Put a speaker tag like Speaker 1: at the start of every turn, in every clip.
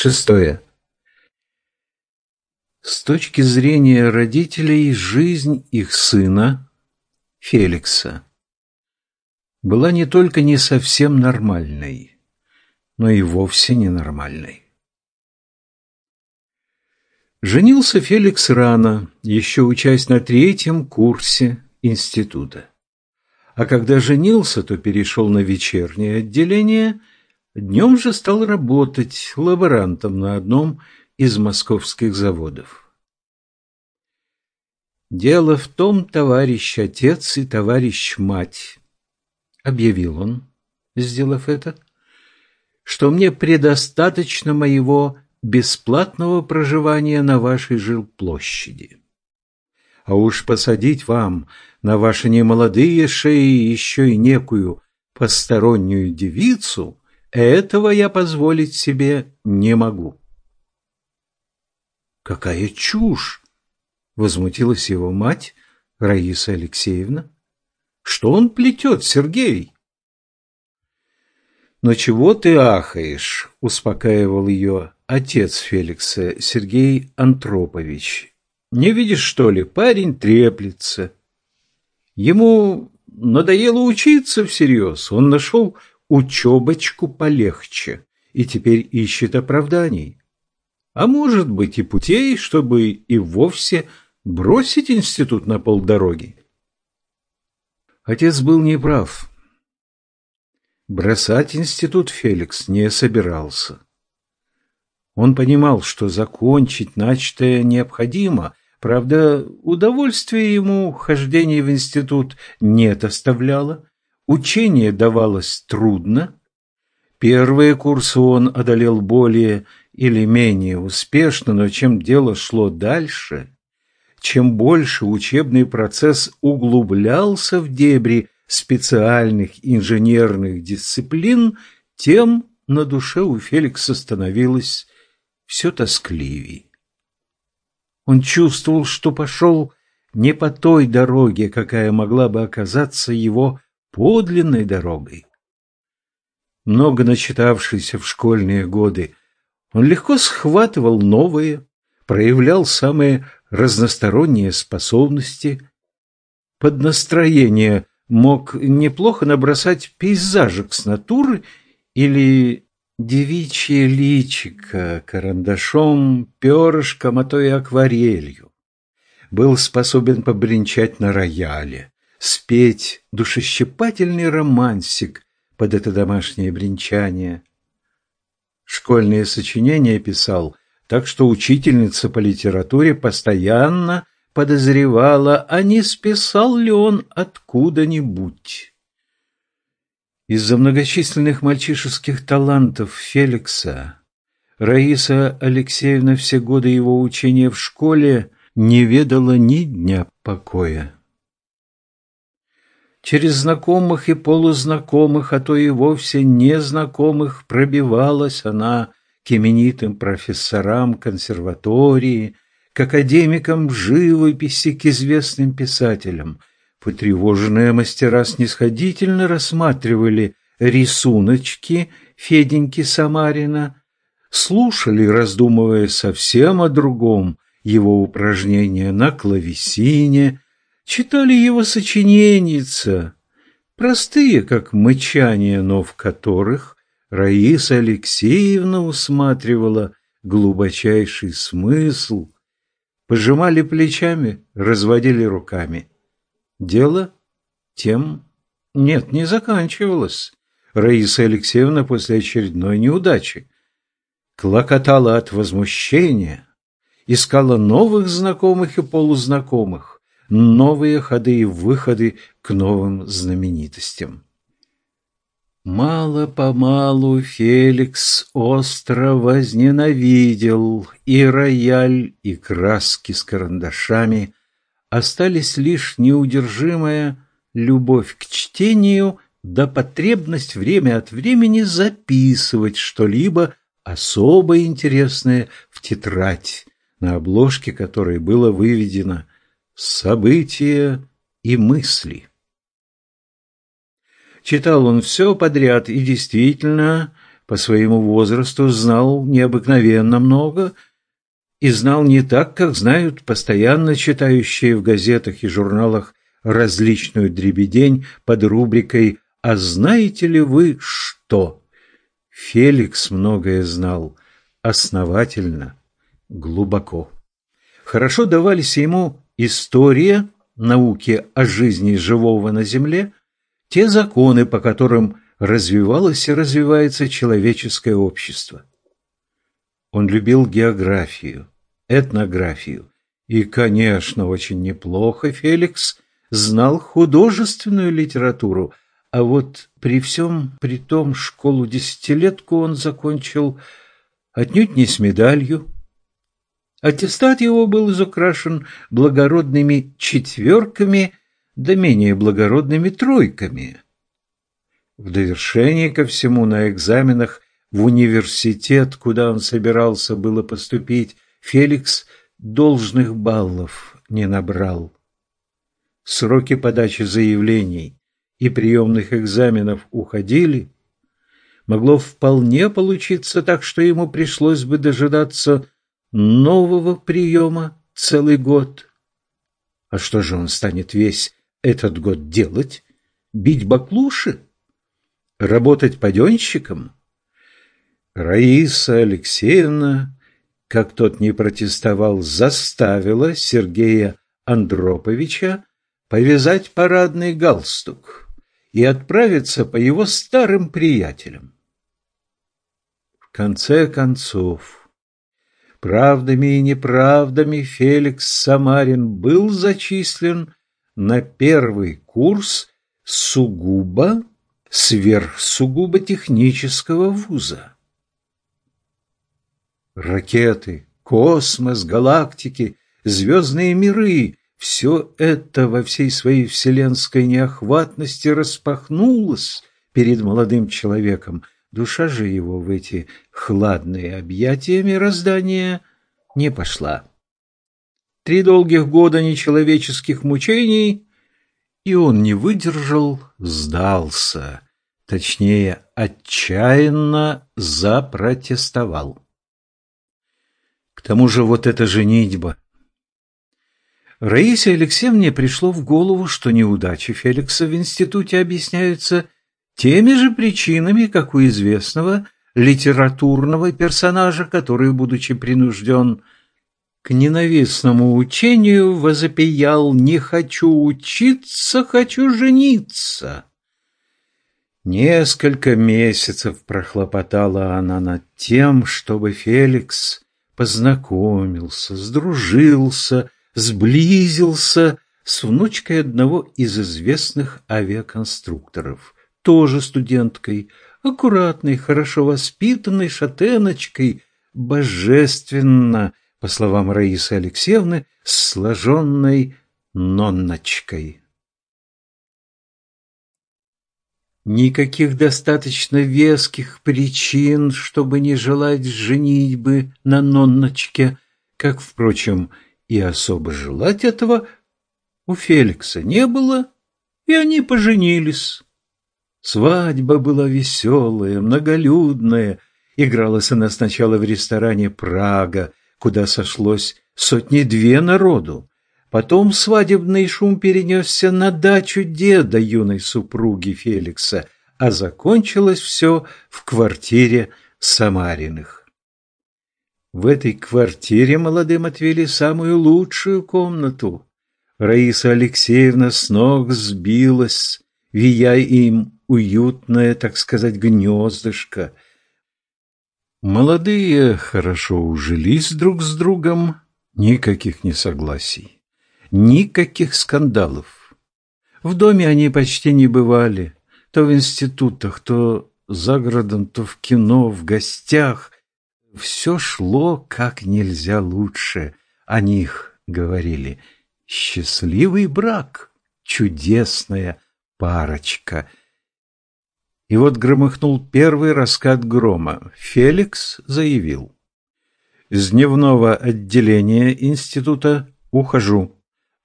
Speaker 1: Шестое. С точки зрения родителей, жизнь их сына, Феликса, была не только не совсем нормальной, но и вовсе ненормальной. Женился Феликс рано, еще учась на третьем курсе института. А когда женился, то перешел на вечернее отделение, днем же стал работать лаборантом на одном из московских заводов. «Дело в том, товарищ отец и товарищ мать», — объявил он, сделав это, — «что мне предостаточно моего бесплатного проживания на вашей жилплощади. А уж посадить вам на ваши немолодые шеи еще и некую постороннюю девицу, этого я позволить себе не могу. Какая чушь! Возмутилась его мать, Раиса Алексеевна. Что он плетет, Сергей? «Но чего ты ахаешь?» – успокаивал ее отец Феликса, Сергей Антропович. «Не видишь, что ли, парень треплется. Ему надоело учиться всерьез, он нашел учебочку полегче и теперь ищет оправданий. А может быть и путей, чтобы и вовсе бросить институт на полдороги. Отец был неправ. Бросать институт Феликс не собирался. Он понимал, что закончить начатое необходимо, правда, удовольствие ему хождение в институт не доставляло, учение давалось трудно. Первые курсы он одолел более или менее успешно, но чем дело шло дальше, чем больше учебный процесс углублялся в дебри специальных инженерных дисциплин, тем на душе у Феликса становилось все тоскливей. Он чувствовал, что пошел не по той дороге, какая могла бы оказаться его подлинной дорогой. Много начитавшийся в школьные годы, он легко схватывал новые, проявлял самые разносторонние способности. Под настроение мог неплохо набросать пейзажик с натуры или девичье личико карандашом, перышком, а то и акварелью. Был способен побренчать на рояле, спеть душещипательный романсик под это домашнее бренчание. Школьные сочинения писал, так что учительница по литературе постоянно подозревала, а не списал ли он откуда-нибудь. Из-за многочисленных мальчишеских талантов Феликса Раиса Алексеевна все годы его учения в школе не ведала ни дня покоя. Через знакомых и полузнакомых, а то и вовсе незнакомых пробивалась она к именитым профессорам консерватории, к академикам живописи, к известным писателям. Потревоженные мастера снисходительно рассматривали рисуночки Феденьки Самарина, слушали, раздумывая совсем о другом, его упражнения на клавесине, читали его сочиненница, простые, как мычание, но в которых Раиса Алексеевна усматривала глубочайший смысл, пожимали плечами, разводили руками. Дело тем нет, не заканчивалось. Раиса Алексеевна после очередной неудачи клокотала от возмущения, искала новых знакомых и полузнакомых, новые ходы и выходы к новым знаменитостям. Мало-помалу Феликс остро возненавидел и рояль, и краски с карандашами. Остались лишь неудержимая любовь к чтению да потребность время от времени записывать что-либо особо интересное в тетрадь, на обложке которой было выведено «События и мысли». Читал он все подряд и действительно по своему возрасту знал необыкновенно много и знал не так, как знают постоянно читающие в газетах и журналах различную дребедень под рубрикой «А знаете ли вы что?». Феликс многое знал, основательно, глубоко. Хорошо давались ему история, науки о жизни живого на Земле, те законы, по которым развивалось и развивается человеческое общество. Он любил географию, этнографию и, конечно, очень неплохо Феликс знал художественную литературу, а вот при всем при том школу-десятилетку он закончил отнюдь не с медалью. Аттестат его был изукрашен благородными четверками да менее благородными тройками. В довершение ко всему на экзаменах в университет, куда он собирался было поступить, Феликс должных баллов не набрал. Сроки подачи заявлений и приемных экзаменов уходили, могло вполне получиться так, что ему пришлось бы дожидаться нового приема целый год. А что же он станет весь этот год делать? Бить баклуши? работать паденщиком? Раиса Алексеевна, как тот не протестовал, заставила Сергея Андроповича повязать парадный галстук и отправиться по его старым приятелям. В конце концов, правдами и неправдами Феликс Самарин был зачислен на первый курс сугубо сверхсугубо технического вуза. Ракеты, космос, галактики, звездные миры — все это во всей своей вселенской неохватности распахнулось перед молодым человеком. Душа же его в эти хладные объятия мироздания не пошла. Три долгих года нечеловеческих мучений и он не выдержал, сдался, точнее, отчаянно запротестовал. К тому же вот эта женитьба. Раисе Алексеевне пришло в голову, что неудачи Феликса в институте объясняются теми же причинами, как у известного литературного персонажа, который, будучи принужден к ненавистному учению возопиял «Не хочу учиться, хочу жениться». Несколько месяцев прохлопотала она над тем, чтобы Феликс познакомился, сдружился, сблизился с внучкой одного из известных авиаконструкторов, тоже студенткой, аккуратной, хорошо воспитанной шатеночкой, божественно – по словам Раисы Алексеевны, сложенной нонночкой. Никаких достаточно веских причин, чтобы не желать женитьбы на нонночке, как, впрочем, и особо желать этого у Феликса не было, и они поженились. Свадьба была веселая, многолюдная, игралась она сначала в ресторане «Прага», куда сошлось сотни-две народу. Потом свадебный шум перенесся на дачу деда юной супруги Феликса, а закончилось все в квартире Самариных. В этой квартире молодым отвели самую лучшую комнату. Раиса Алексеевна с ног сбилась, вияя им уютное, так сказать, гнездышко — Молодые хорошо ужились друг с другом, никаких несогласий, никаких скандалов. В доме они почти не бывали, то в институтах, то за городом, то в кино, в гостях. Все шло как нельзя лучше. О них говорили «счастливый брак», «чудесная парочка», и вот громыхнул первый раскат грома. Феликс заявил. «Из дневного отделения института ухожу.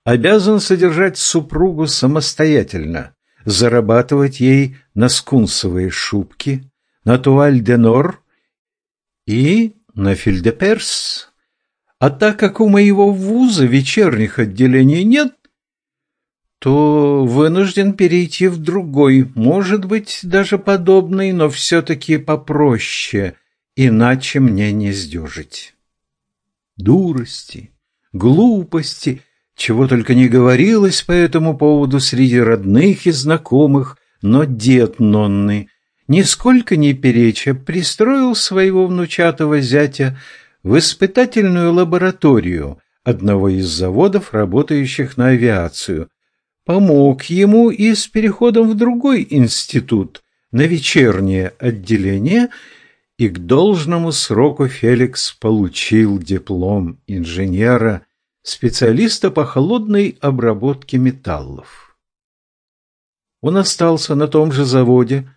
Speaker 1: Обязан содержать супругу самостоятельно, зарабатывать ей на скунсовые шубки, на Туаль-де-Нор и на Фильдеперс. А так как у моего вуза вечерних отделений нет, то вынужден перейти в другой, может быть, даже подобный, но все-таки попроще, иначе мне не сдюжить. Дурости, глупости, чего только не говорилось по этому поводу среди родных и знакомых, но дед Нонны, нисколько не переча, пристроил своего внучатого зятя в испытательную лабораторию одного из заводов, работающих на авиацию, помог ему и с переходом в другой институт, на вечернее отделение, и к должному сроку Феликс получил диплом инженера, специалиста по холодной обработке металлов. Он остался на том же заводе,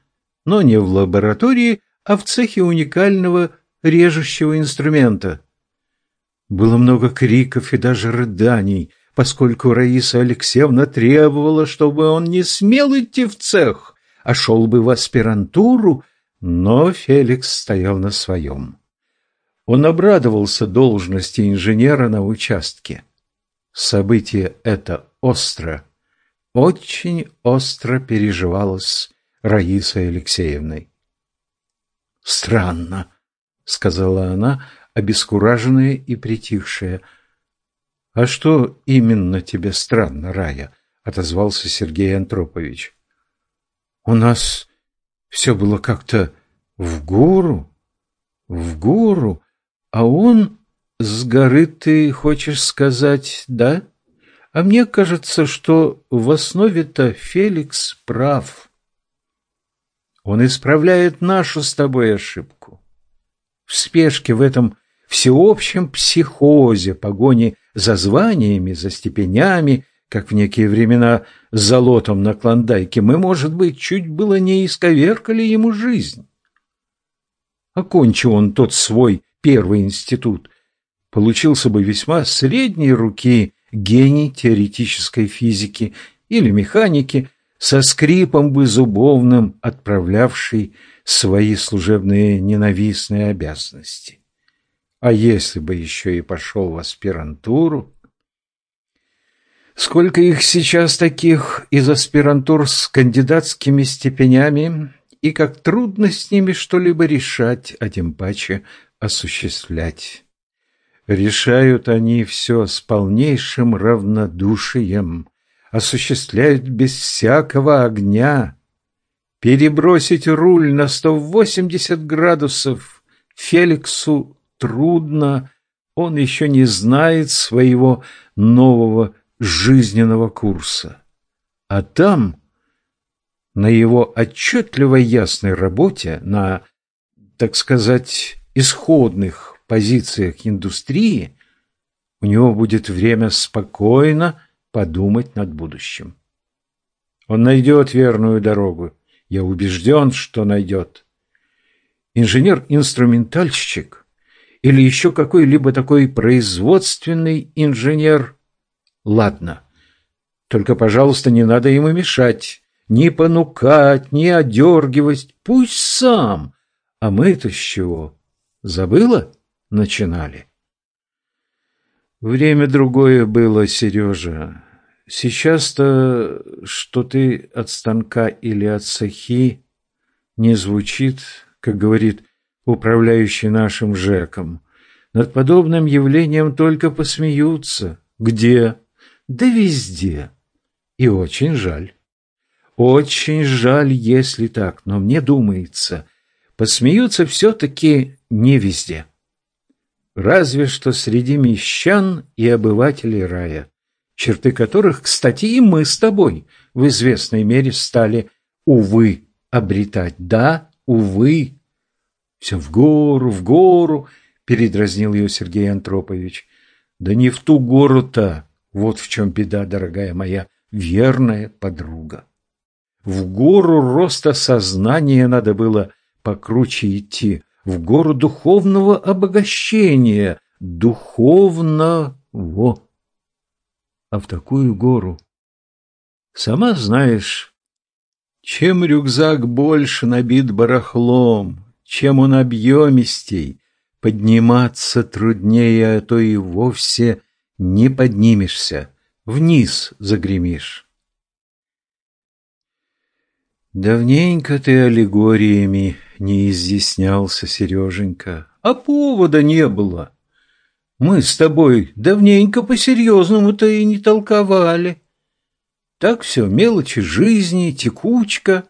Speaker 1: но не в лаборатории, а в цехе уникального режущего инструмента. Было много криков и даже рыданий, поскольку Раиса Алексеевна требовала, чтобы он не смел идти в цех, а шел бы в аспирантуру, но Феликс стоял на своем. Он обрадовался должности инженера на участке. Событие это остро, очень остро переживалось Раисой Алексеевной. «Странно», — сказала она, обескураженная и притихшая. «А что именно тебе странно, Рая?» — отозвался Сергей Антропович. «У нас все было как-то в гору, в гору, а он с горы, ты хочешь сказать, да? А мне кажется, что в основе-то Феликс прав». Он исправляет нашу с тобой ошибку. В спешке в этом всеобщем психозе, погоне за званиями, за степенями, как в некие времена с золотом на Клондайке, мы, может быть, чуть было не исковеркали ему жизнь. Окончил он тот свой первый институт, получился бы весьма средней руки гений теоретической физики или механики, со скрипом бы зубовным отправлявший свои служебные ненавистные обязанности. А если бы еще и пошел в аспирантуру? Сколько их сейчас таких из аспирантур с кандидатскими степенями, и как трудно с ними что-либо решать, а тем паче осуществлять. Решают они все с полнейшим равнодушием, осуществляют без всякого огня. Перебросить руль на 180 градусов Феликсу трудно, он еще не знает своего нового жизненного курса. А там, на его отчетливо ясной работе, на, так сказать, исходных позициях индустрии, у него будет время спокойно подумать над будущим. Он найдет верную дорогу. Я убежден, что найдет. Инженер-инструментальщик или еще какой-либо такой производственный инженер. Ладно. Только, пожалуйста, не надо ему мешать. Ни понукать, ни одергивать. Пусть сам. А мы-то с чего? Забыла? Начинали. Время другое было, Сережа. Сейчас-то, что ты от станка или от сахи, не звучит, как говорит управляющий нашим ЖЭКом. Над подобным явлением только посмеются. Где? Да везде. И очень жаль. Очень жаль, если так, но мне думается, посмеются все-таки не везде. Разве что среди мещан и обывателей рая черты которых, кстати, и мы с тобой в известной мере стали, увы, обретать. Да, увы. Все в гору, в гору, передразнил ее Сергей Антропович. Да не в ту гору-то, вот в чем беда, дорогая моя, верная подруга. В гору роста сознания надо было покруче идти, в гору духовного обогащения, духовного а в такую гору. Сама знаешь, Чем рюкзак больше набит барахлом, чем он объемистей, подниматься труднее, а то и вовсе не поднимешься, вниз загремишь. Давненько ты аллегориями не изъяснялся, Сереженька, а повода не было. Мы с тобой давненько по-серьезному-то и не толковали. Так все, мелочи жизни, текучка.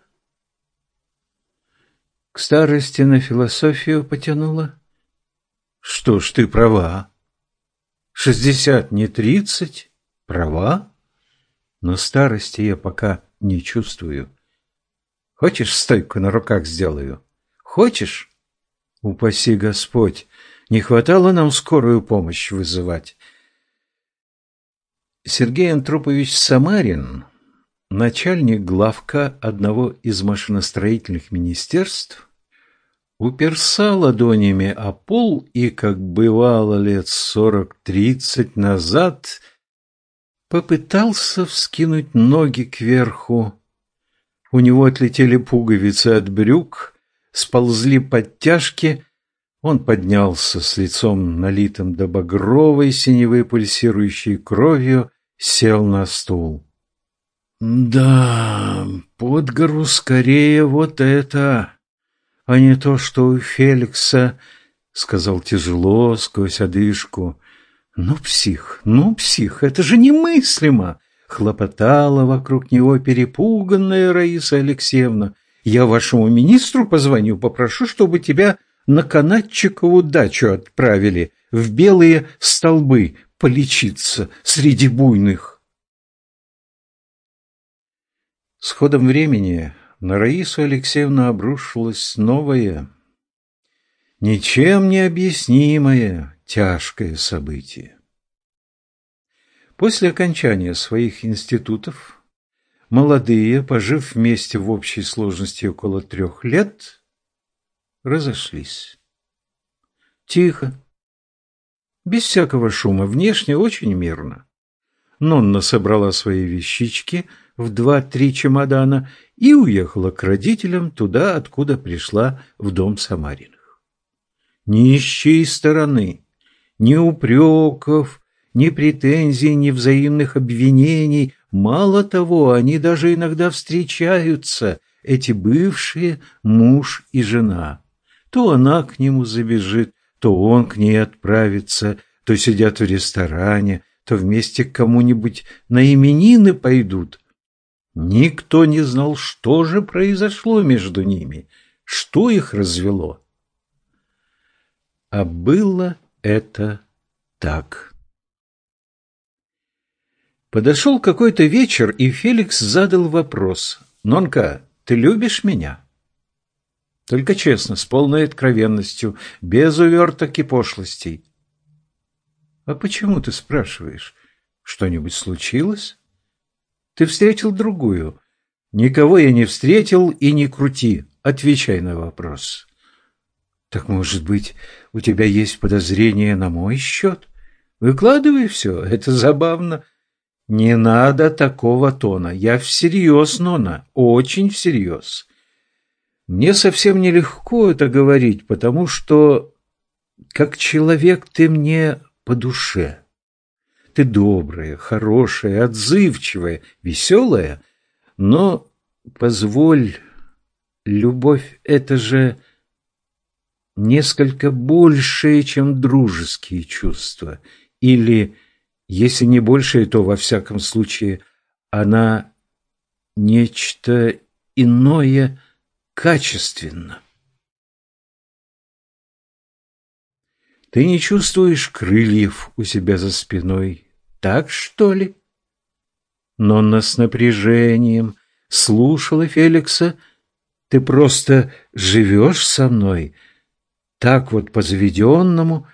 Speaker 1: К старости на философию потянула. Что ж, ты права. Шестьдесят не тридцать, права. Но старости я пока не чувствую. Хочешь, стойку на руках сделаю? Хочешь? Упаси Господь, не хватало нам скорую помощь вызывать. Сергей Антропович Самарин, начальник главка одного из машиностроительных министерств, уперся ладонями о пол и, как бывало лет сорок-тридцать назад, попытался вскинуть ноги кверху. У него отлетели пуговицы от брюк, сползли подтяжки. Он поднялся с лицом налитым до багровой синевы пульсирующей кровью, сел на стул. «Да, под гору скорее вот это, а не то, что у Феликса», — сказал тяжело сквозь одышку. «Ну, псих, ну, псих, это же немыслимо!» — хлопотала вокруг него перепуганная Раиса Алексеевна. Я вашему министру позвоню, попрошу, чтобы тебя на канатчикову дачу отправили, в белые столбы полечиться среди буйных. С ходом времени на Раису Алексеевну обрушилось новое, ничем не объяснимое, тяжкое событие. После окончания своих институтов Молодые, пожив вместе в общей сложности около трех лет, разошлись. Тихо, без всякого шума, внешне очень мирно. Нонна собрала свои вещички в два-три чемодана и уехала к родителям туда, откуда пришла в дом Самариных. Ни с чьей стороны, ни упреков, ни претензий, ни взаимных обвинений Мало того, они даже иногда встречаются, эти бывшие муж и жена. То она к нему забежит, то он к ней отправится, то сидят в ресторане, то вместе к кому-нибудь на именины пойдут. Никто не знал, что же произошло между ними, что их развело. А было это так. Подошел какой-то вечер, и Феликс задал вопрос. «Нонка, ты любишь меня?» Только честно, с полной откровенностью, без уверток и пошлостей. «А почему ты спрашиваешь? Что-нибудь случилось?» «Ты встретил другую?» «Никого я не встретил и не крути. Отвечай на вопрос». «Так, может быть, у тебя есть подозрение на мой счет? Выкладывай все, это забавно». «Не надо такого тона. Я всерьез, Нона, очень всерьез. Мне совсем нелегко это говорить, потому что, как человек, ты мне по душе. Ты добрая, хорошая, отзывчивая, веселая, но, позволь, любовь — это же несколько большее, чем дружеские чувства или если не большее, то, во всяком случае, она нечто иное качественно. Ты не чувствуешь крыльев у себя за спиной, так что ли? Нонна с напряжением слушала Феликса. Ты просто живешь со мной, так вот по-заведенному,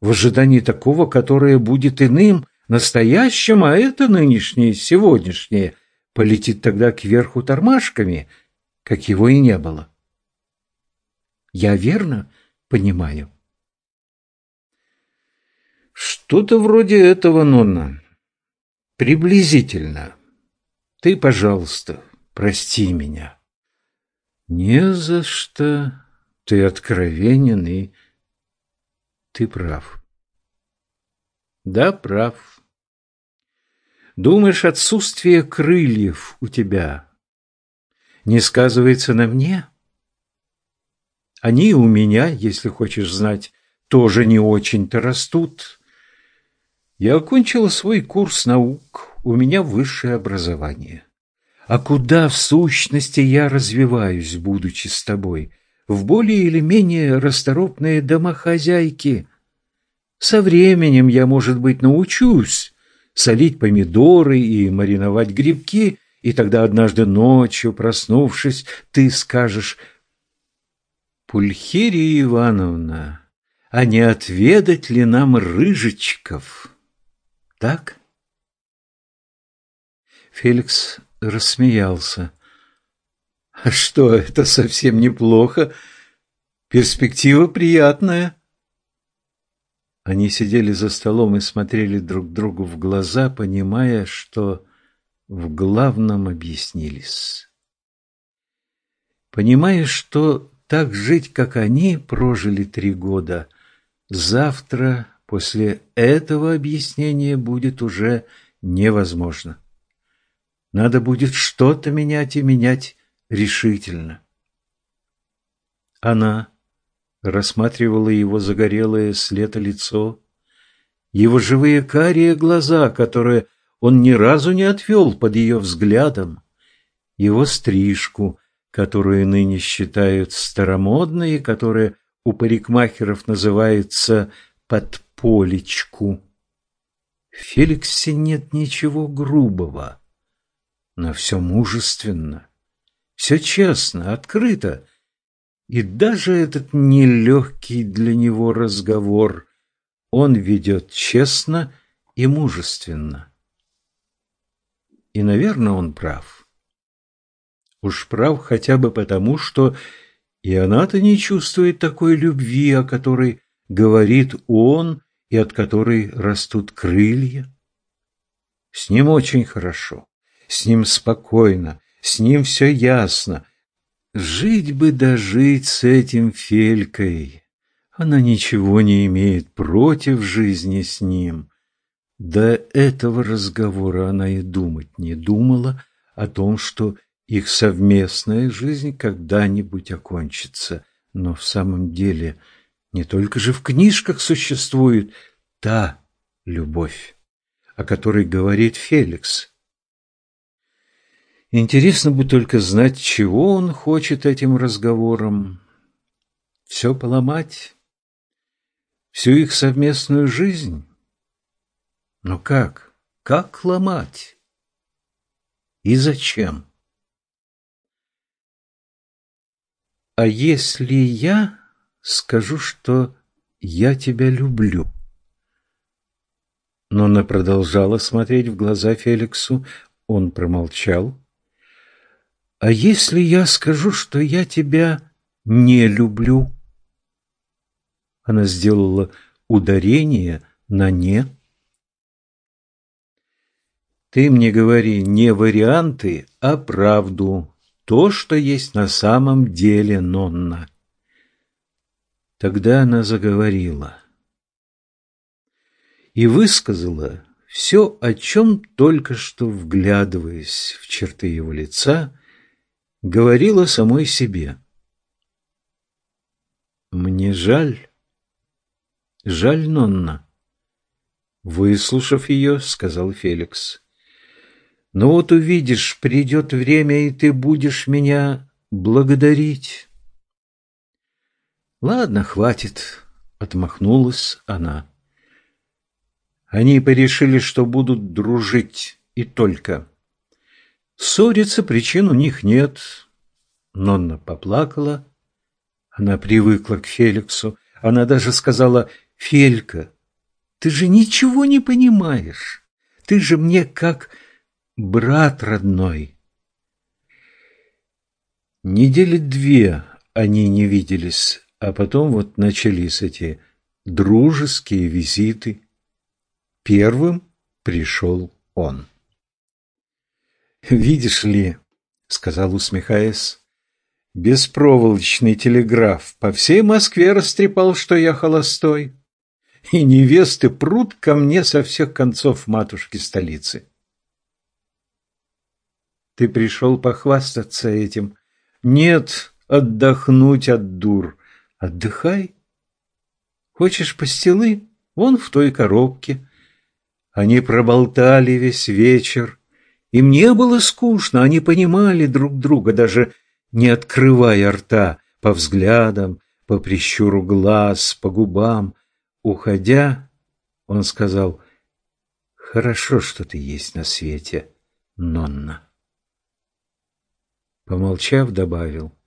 Speaker 1: в ожидании такого, которое будет иным, настоящим, а это нынешнее, сегодняшнее, полетит тогда кверху тормашками, как его и не было. Я верно понимаю? Что-то вроде этого, Нонна. Приблизительно. Ты, пожалуйста, прости меня. Не за что. Ты откровенен и ты прав. Да, прав. Думаешь, отсутствие крыльев у тебя не сказывается на мне? Они у меня, если хочешь знать, тоже не очень-то растут. Я окончила свой курс наук, у меня высшее образование. А куда в сущности я развиваюсь, будучи с тобой? В более или менее расторопные домохозяйки. Со временем я, может быть, научусь солить помидоры и мариновать грибки, и тогда однажды ночью, проснувшись, ты скажешь «Пульхерия Ивановна, а не отведать ли нам рыжечков?» Так? Феликс рассмеялся. «А что, это совсем неплохо. Перспектива приятная». Они сидели за столом и смотрели друг другу в глаза, понимая, что в главном объяснились. Понимая, что так жить, как они прожили три года, завтра после этого объяснения будет уже невозможно. Надо будет что-то менять и менять решительно. Она рассматривала его загорелое с лета лицо, его живые карие глаза, которые он ни разу не отвел под ее взглядом, его стрижку, которую ныне считают старомодной которая у парикмахеров называется подполечку. В Феликсе нет ничего грубого, но все мужественно, все честно, открыто, и даже этот нелегкий для него разговор он ведет честно и мужественно. И, наверное, он прав. Уж прав хотя бы потому, что и она-то не чувствует такой любви, о которой говорит он и от которой растут крылья. С ним очень хорошо, с ним спокойно, с ним все ясно, Жить бы дожить с этим Фелькой. Она ничего не имеет против жизни с ним. До этого разговора она и думать не думала о том, что их совместная жизнь когда-нибудь окончится. Но в самом деле не только же в книжках существует та любовь, о которой говорит Феликс. Интересно бы только знать, чего он хочет этим разговором. Все поломать? Всю их совместную жизнь? Но как? Как ломать? И зачем? А если я скажу, что я тебя люблю? Но она продолжала смотреть в глаза Феликсу. Он промолчал. А если я скажу, что я тебя не люблю? Она сделала ударение на «не». Ты мне говори не варианты, а правду, то, что есть на самом деле, Нонна. Тогда она заговорила и высказала все, о чем только что вглядываясь в черты его лица, говорила самой себе. «Мне жаль, жаль Нонна». Выслушав ее, сказал Феликс. «Но вот увидишь, придет время, и ты будешь меня благодарить». «Ладно, хватит», — отмахнулась она. Они порешили, что будут дружить, и только. Ссориться причин у них нет. Нонна поплакала. Она привыкла к Феликсу. Она даже сказала, «Фелька, ты же ничего не понимаешь. Ты же мне как брат родной». Недели две они не виделись, а потом вот начались эти дружеские визиты. Первым пришел он. «Видишь ли, — сказал, усмехаясь, — беспроволочный телеграф по всей Москве растрепал, что я холостой, и невесты прут ко мне со всех концов матушки столицы. Ты пришел похвастаться этим. Нет, отдохнуть от дур. Отдыхай. Хочешь пастилы? Вон в той коробке. Они проболтали весь вечер. Им не было скучно, они понимали друг друга, даже не открывая рта, по взглядам, по прищуру глаз, по губам. Уходя, он сказал, «Хорошо, что ты есть на свете, Нонна». Помолчав, добавил,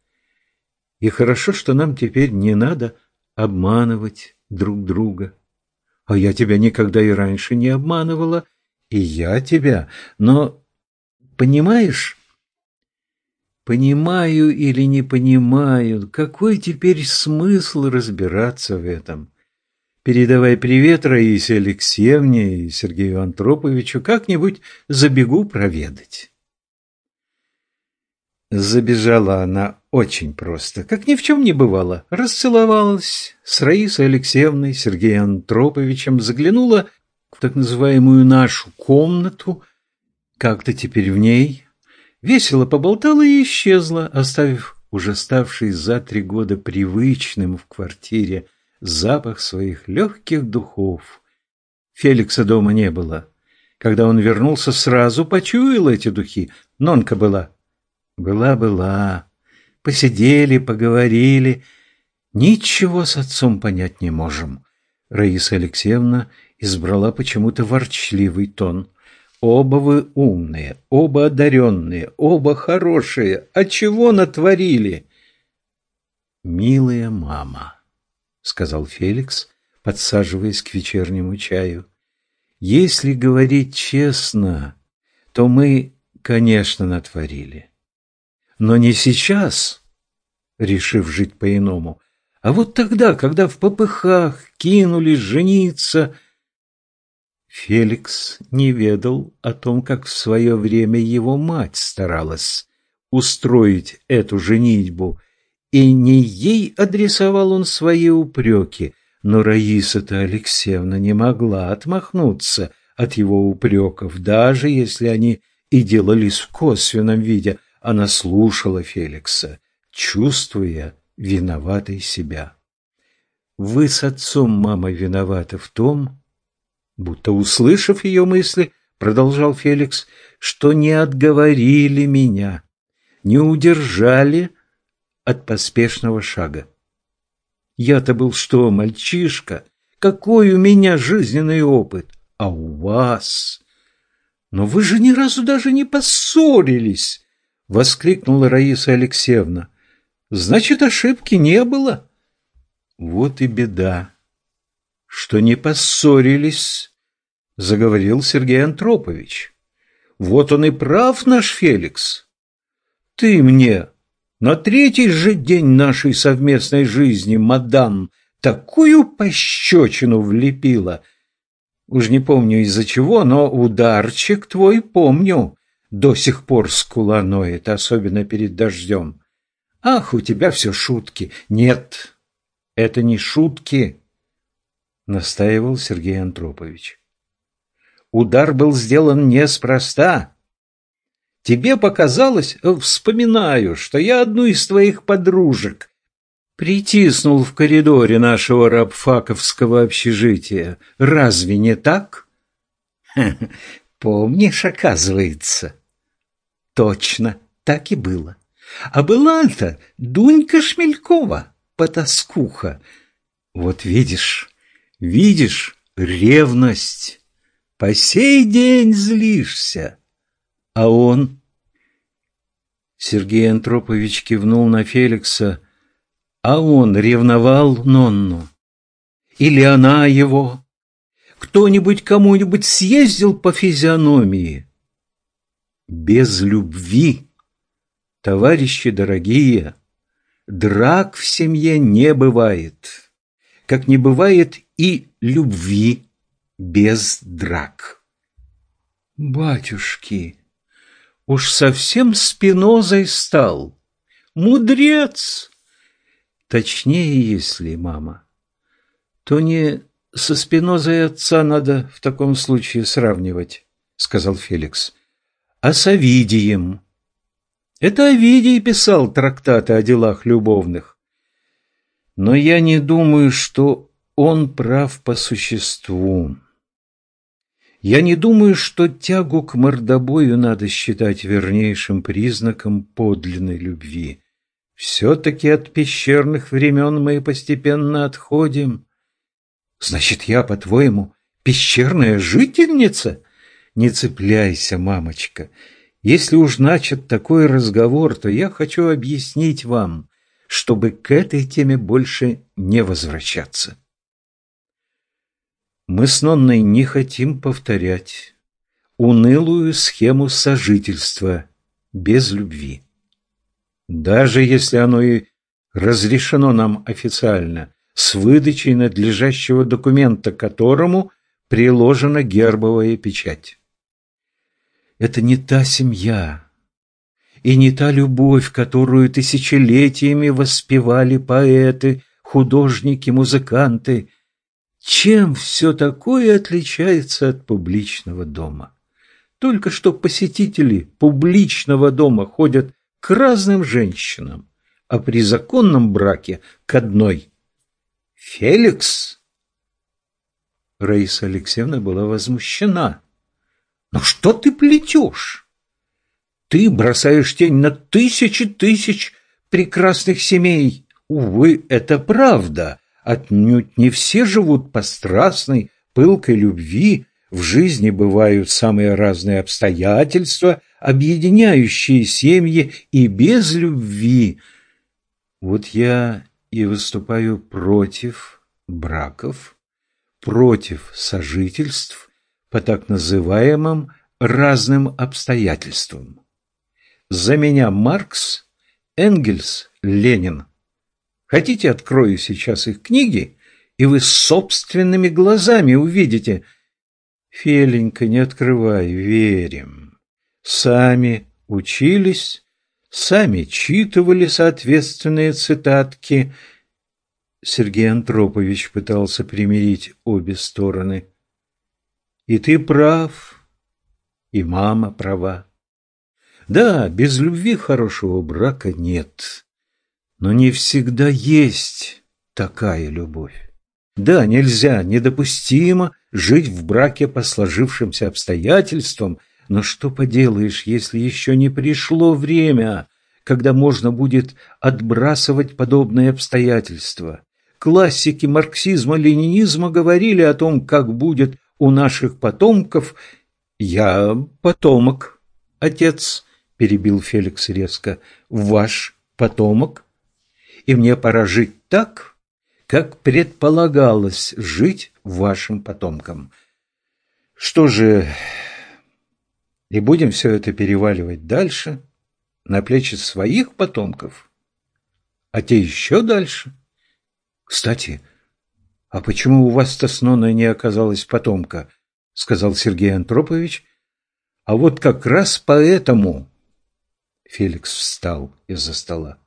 Speaker 1: «И хорошо, что нам теперь не надо обманывать друг друга. А я тебя никогда и раньше не обманывала, и я тебя, но, понимаешь, понимаю или не понимаю, какой теперь смысл разбираться в этом? Передавай привет Раисе Алексеевне и Сергею Антроповичу, как-нибудь забегу проведать. Забежала она очень просто, как ни в чем не бывало. Расцеловалась с Раисой Алексеевной, Сергеем Антроповичем, заглянула в так называемую нашу комнату, как-то теперь в ней, весело поболтала и исчезла, оставив уже ставший за три года привычным в квартире запах своих легких духов. Феликса дома не было. Когда он вернулся, сразу почуял эти духи. Нонка была была-была. Посидели, поговорили. Ничего с отцом понять не можем. Раиса Алексеевна избрала почему-то ворчливый тон. Оба вы умные, оба одаренные, оба хорошие. А чего натворили? Милая мама, сказал Феликс, подсаживаясь к вечернему чаю. Если говорить честно, то мы, конечно, натворили. Но не сейчас, решив жить по-иному, а вот тогда, когда в попыхах кинулись жениться. Феликс не ведал о том, как в свое время его мать старалась устроить эту женитьбу, и не ей адресовал он свои упреки, но Раиса-то Алексеевна не могла отмахнуться от его упреков, даже если они и делались в косвенном виде – она слушала Феликса, чувствуя виноватой себя. «Вы с отцом, мама, виноваты в том, будто услышав ее мысли, продолжал Феликс, что не отговорили меня, не удержали от поспешного шага. Я-то был что, мальчишка? Какой у меня жизненный опыт? А у вас? Но вы же ни разу даже не поссорились воскликнула Раиса Алексеевна. Значит, ошибки не было. Вот и беда, что не поссорились, заговорил Сергей Антропович. Вот он и прав, наш Феликс. Ты мне на третий же день нашей совместной жизни, мадам, такую пощечину влепила. Уж не помню из-за чего, но ударчик твой помню до сих пор скула ноет, особенно перед дождем. Ах, у тебя все шутки. Нет, это не шутки, настаивал Сергей Антропович. Удар был сделан неспроста. Тебе показалось, э, вспоминаю, что я одну из твоих подружек притиснул в коридоре нашего рабфаковского общежития. Разве не так? Помнишь, оказывается. Точно, так и было. А была-то Дунька Шмелькова, потаскуха. Вот видишь, видишь, ревность. По сей день злишься. А он... Сергей Антропович кивнул на Феликса. А он ревновал Нонну. Или она его. Кто-нибудь кому-нибудь съездил по физиономии? Без любви. Товарищи дорогие, драк в семье не бывает, как не бывает и любви без драк. Батюшки, уж совсем спинозой стал, Мудрец! Точнее, если, мама, то не со спинозой отца надо в таком случае сравнивать, сказал Феликс, с Овидием. Это Овидий писал трактаты о делах любовных. Но я не думаю, что он прав по существу. Я не думаю, что тягу к мордобою надо считать вернейшим признаком подлинной любви. Все-таки от пещерных времен мы постепенно отходим. Значит, я, по-твоему, пещерная жительница? Не цепляйся, мамочка. Если уж начат такой разговор, то я хочу объяснить вам, чтобы к этой теме больше не возвращаться. Мы с Нонной не хотим повторять унылую схему сожительства без любви. Даже если оно и разрешено нам официально, с выдачей надлежащего документа, которому приложена гербовая печать. Это не та семья и не та любовь, которую тысячелетиями воспевали поэты, художники, музыканты – чем все такое отличается от публичного дома? Только что посетители публичного дома ходят к разным женщинам, а при законном браке к одной. Феликс? Раиса Алексеевна была возмущена. «Ну что ты плетешь? Ты бросаешь тень на тысячи тысяч прекрасных семей. Увы, это правда, Отнюдь не все живут по страстной, пылкой любви, в жизни бывают самые разные обстоятельства, объединяющие семьи и без любви. Вот я и выступаю против браков, против сожительств по так называемым разным обстоятельствам. За меня Маркс, Энгельс, Ленин – Хотите, открою сейчас их книги, и вы собственными глазами увидите. Феленька, не открывай, верим. Сами учились, сами читывали соответственные цитатки. Сергей Антропович пытался примирить обе стороны. И ты прав, и мама права. Да, без любви хорошего брака нет. Но не всегда есть такая любовь. Да, нельзя, недопустимо жить в браке по сложившимся обстоятельствам, но что поделаешь, если еще не пришло время, когда можно будет отбрасывать подобные обстоятельства? Классики марксизма-ленинизма говорили о том, как будет у наших потомков. «Я потомок, отец», — перебил Феликс резко, — «ваш потомок» и мне пора жить так, как предполагалось жить вашим потомкам. Что же, и будем все это переваливать дальше, на плечи своих потомков, а те еще дальше? Кстати, а почему у вас-то с Ноной не оказалось потомка? Сказал Сергей Антропович. А вот как раз поэтому... Феликс встал из-за стола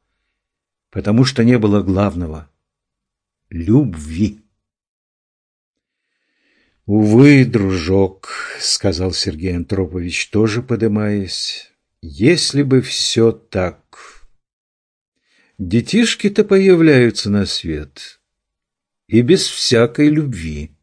Speaker 1: потому что не было главного – любви. «Увы, дружок», – сказал Сергей Антропович, тоже подымаясь, – «если бы все так. Детишки-то появляются на свет, и без всякой любви.